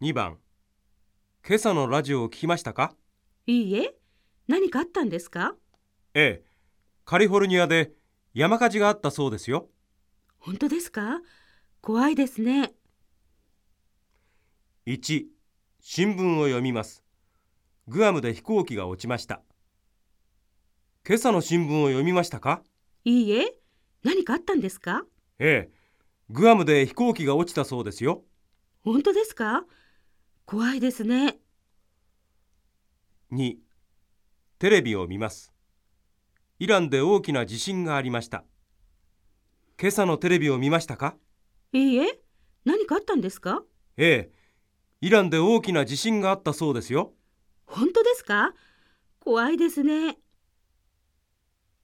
2番。今朝のラジオを聞きましたか？いいえ、何かあったんですか？ええ。カリフォルニアで山火事があったそうですよ。本当ですか？怖いですね。1新聞を読みます。グアムで飛行機が落ちました。今朝の新聞を読みましたか？いいえ、何かあったんですか？ええ。グアムで飛行機が落ちたそうですよ本当ですか？怖いですね。2テレビを見ます。イランで大きな地震がありました。今朝のテレビを見ましたか？いいえ、何かあったんですか？ええ。イランで大きな地震があったそうですよ。本当ですか？怖いですね。